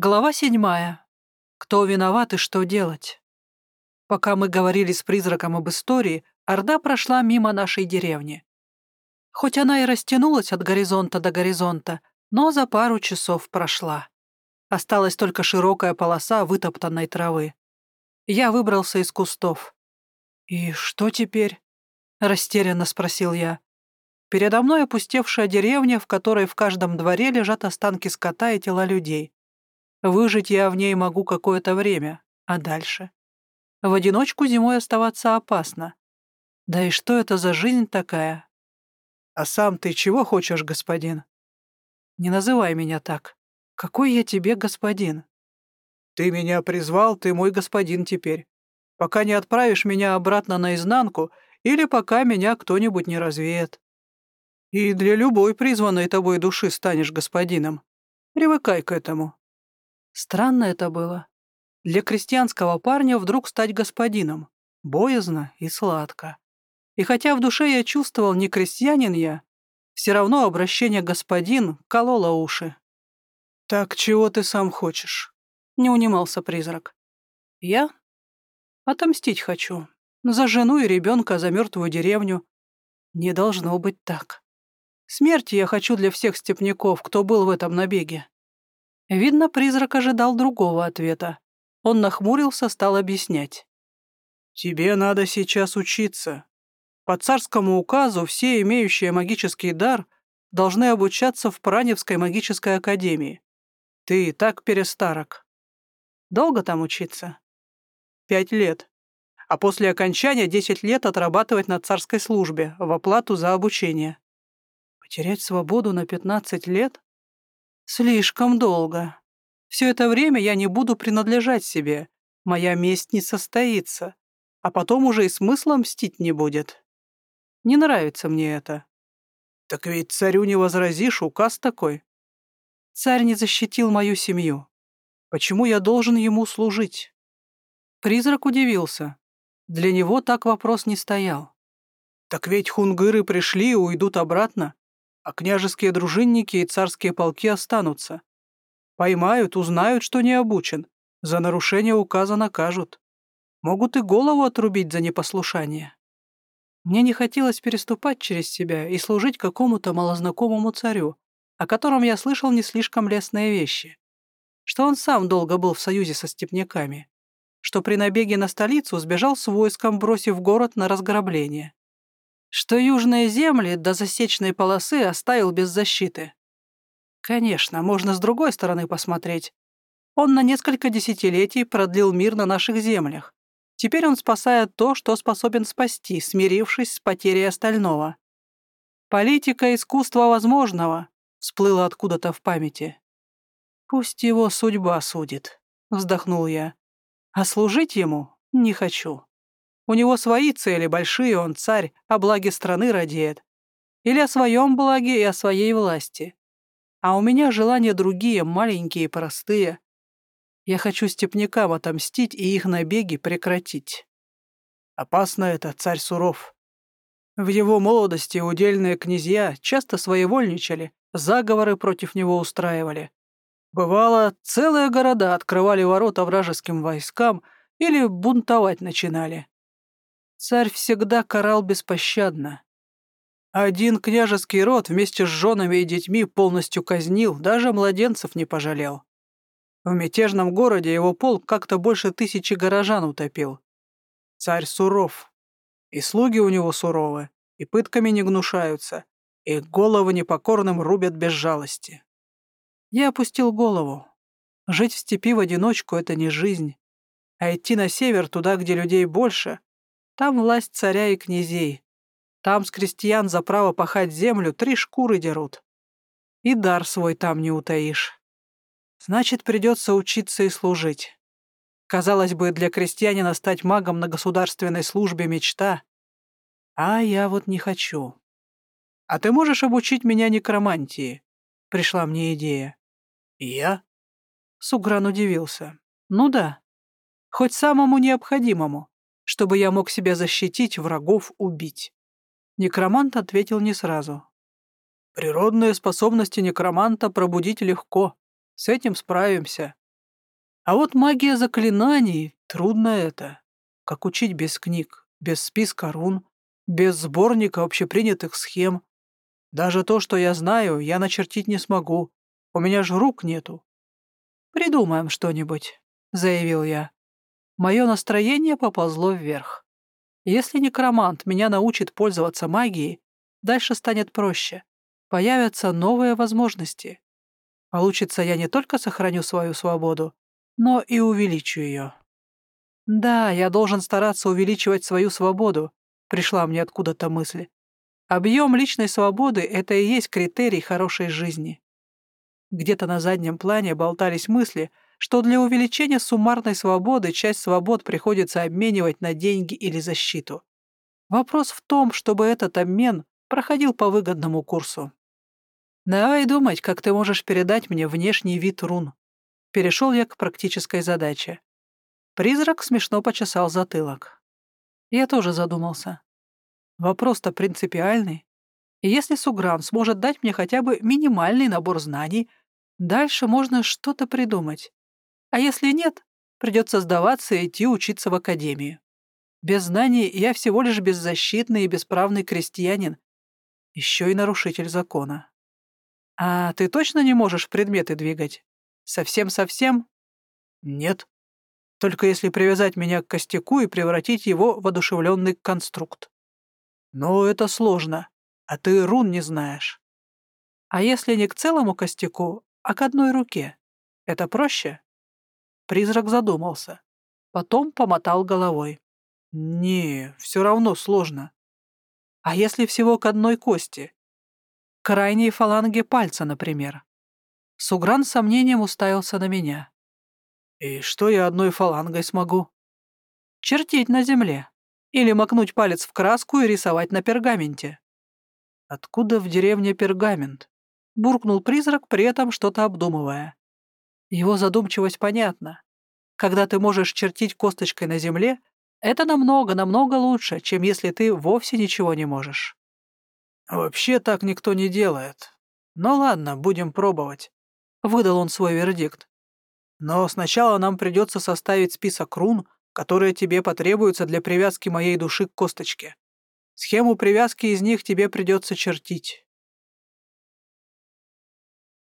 Глава седьмая. Кто виноват и что делать? Пока мы говорили с призраком об истории, Орда прошла мимо нашей деревни. Хоть она и растянулась от горизонта до горизонта, но за пару часов прошла. Осталась только широкая полоса вытоптанной травы. Я выбрался из кустов. «И что теперь?» — растерянно спросил я. Передо мной опустевшая деревня, в которой в каждом дворе лежат останки скота и тела людей. Выжить я в ней могу какое-то время, а дальше? В одиночку зимой оставаться опасно. Да и что это за жизнь такая? А сам ты чего хочешь, господин? Не называй меня так. Какой я тебе господин? Ты меня призвал, ты мой господин теперь. Пока не отправишь меня обратно наизнанку или пока меня кто-нибудь не развеет. И для любой призванной тобой души станешь господином. Привыкай к этому. Странно это было. Для крестьянского парня вдруг стать господином. Боязно и сладко. И хотя в душе я чувствовал, не крестьянин я, все равно обращение «господин» кололо уши. «Так чего ты сам хочешь?» — не унимался призрак. «Я? Отомстить хочу. За жену и ребенка, за мертвую деревню. Не должно быть так. Смерти я хочу для всех степняков, кто был в этом набеге. Видно, призрак ожидал другого ответа. Он нахмурился, стал объяснять. «Тебе надо сейчас учиться. По царскому указу все имеющие магический дар должны обучаться в Праневской магической академии. Ты и так перестарок. Долго там учиться? Пять лет. А после окончания десять лет отрабатывать на царской службе в оплату за обучение. Потерять свободу на пятнадцать лет? Слишком долго. Все это время я не буду принадлежать себе. Моя месть не состоится. А потом уже и смысла мстить не будет. Не нравится мне это. Так ведь царю не возразишь, указ такой. Царь не защитил мою семью. Почему я должен ему служить? Призрак удивился. Для него так вопрос не стоял. Так ведь хунгыры пришли и уйдут обратно а княжеские дружинники и царские полки останутся. Поймают, узнают, что не обучен. За нарушение указа накажут. Могут и голову отрубить за непослушание. Мне не хотелось переступать через себя и служить какому-то малознакомому царю, о котором я слышал не слишком лестные вещи. Что он сам долго был в союзе со степняками. Что при набеге на столицу сбежал с войском, бросив город на разграбление что южные земли до засечной полосы оставил без защиты. Конечно, можно с другой стороны посмотреть. Он на несколько десятилетий продлил мир на наших землях. Теперь он спасает то, что способен спасти, смирившись с потерей остального. Политика искусства возможного всплыла откуда-то в памяти. «Пусть его судьба судит», — вздохнул я. «А служить ему не хочу». У него свои цели большие, он царь, о благе страны радеет. Или о своем благе и о своей власти. А у меня желания другие, маленькие простые. Я хочу степнякам отомстить и их набеги прекратить. Опасно это, царь суров. В его молодости удельные князья часто своевольничали, заговоры против него устраивали. Бывало, целые города открывали ворота вражеским войскам или бунтовать начинали. Царь всегда карал беспощадно. Один княжеский род вместе с женами и детьми полностью казнил, даже младенцев не пожалел. В мятежном городе его полк как-то больше тысячи горожан утопил. Царь суров. И слуги у него суровы, и пытками не гнушаются, и головы непокорным рубят без жалости. Я опустил голову. Жить в степи в одиночку — это не жизнь. А идти на север, туда, где людей больше, там власть царя и князей. Там с крестьян за право пахать землю три шкуры дерут. И дар свой там не утаишь. Значит, придется учиться и служить. Казалось бы, для крестьянина стать магом на государственной службе мечта. А я вот не хочу. А ты можешь обучить меня некромантии? Пришла мне идея. Я? Сугран удивился. Ну да. Хоть самому необходимому чтобы я мог себя защитить, врагов убить. Некромант ответил не сразу. Природные способности некроманта пробудить легко. С этим справимся. А вот магия заклинаний — трудно это. Как учить без книг, без списка рун, без сборника общепринятых схем. Даже то, что я знаю, я начертить не смогу. У меня же рук нету. «Придумаем что-нибудь», — заявил я. Мое настроение поползло вверх. Если некромант меня научит пользоваться магией, дальше станет проще. Появятся новые возможности. Получится, я не только сохраню свою свободу, но и увеличу ее. Да, я должен стараться увеличивать свою свободу, пришла мне откуда-то мысль. Объем личной свободы — это и есть критерий хорошей жизни. Где-то на заднем плане болтались мысли, что для увеличения суммарной свободы часть свобод приходится обменивать на деньги или защиту. Вопрос в том, чтобы этот обмен проходил по выгодному курсу. Давай думать, как ты можешь передать мне внешний вид рун. Перешел я к практической задаче. Призрак смешно почесал затылок. Я тоже задумался. Вопрос-то принципиальный. Если Сугран сможет дать мне хотя бы минимальный набор знаний, дальше можно что-то придумать. А если нет, придется сдаваться и идти учиться в академию. Без знаний я всего лишь беззащитный и бесправный крестьянин, еще и нарушитель закона. А ты точно не можешь предметы двигать? Совсем-совсем? Нет. Только если привязать меня к костяку и превратить его в одушевленный конструкт. Но это сложно а ты рун не знаешь. А если не к целому костяку, а к одной руке? Это проще?» Призрак задумался. Потом помотал головой. «Не, все равно сложно. А если всего к одной кости? Крайней фаланге пальца, например?» Сугран с сомнением уставился на меня. «И что я одной фалангой смогу?» «Чертить на земле. Или макнуть палец в краску и рисовать на пергаменте». «Откуда в деревне пергамент?» — буркнул призрак, при этом что-то обдумывая. Его задумчивость понятна. Когда ты можешь чертить косточкой на земле, это намного-намного лучше, чем если ты вовсе ничего не можешь. «Вообще так никто не делает. Ну ладно, будем пробовать», — выдал он свой вердикт. «Но сначала нам придется составить список рун, которые тебе потребуются для привязки моей души к косточке. Схему привязки из них тебе придется чертить.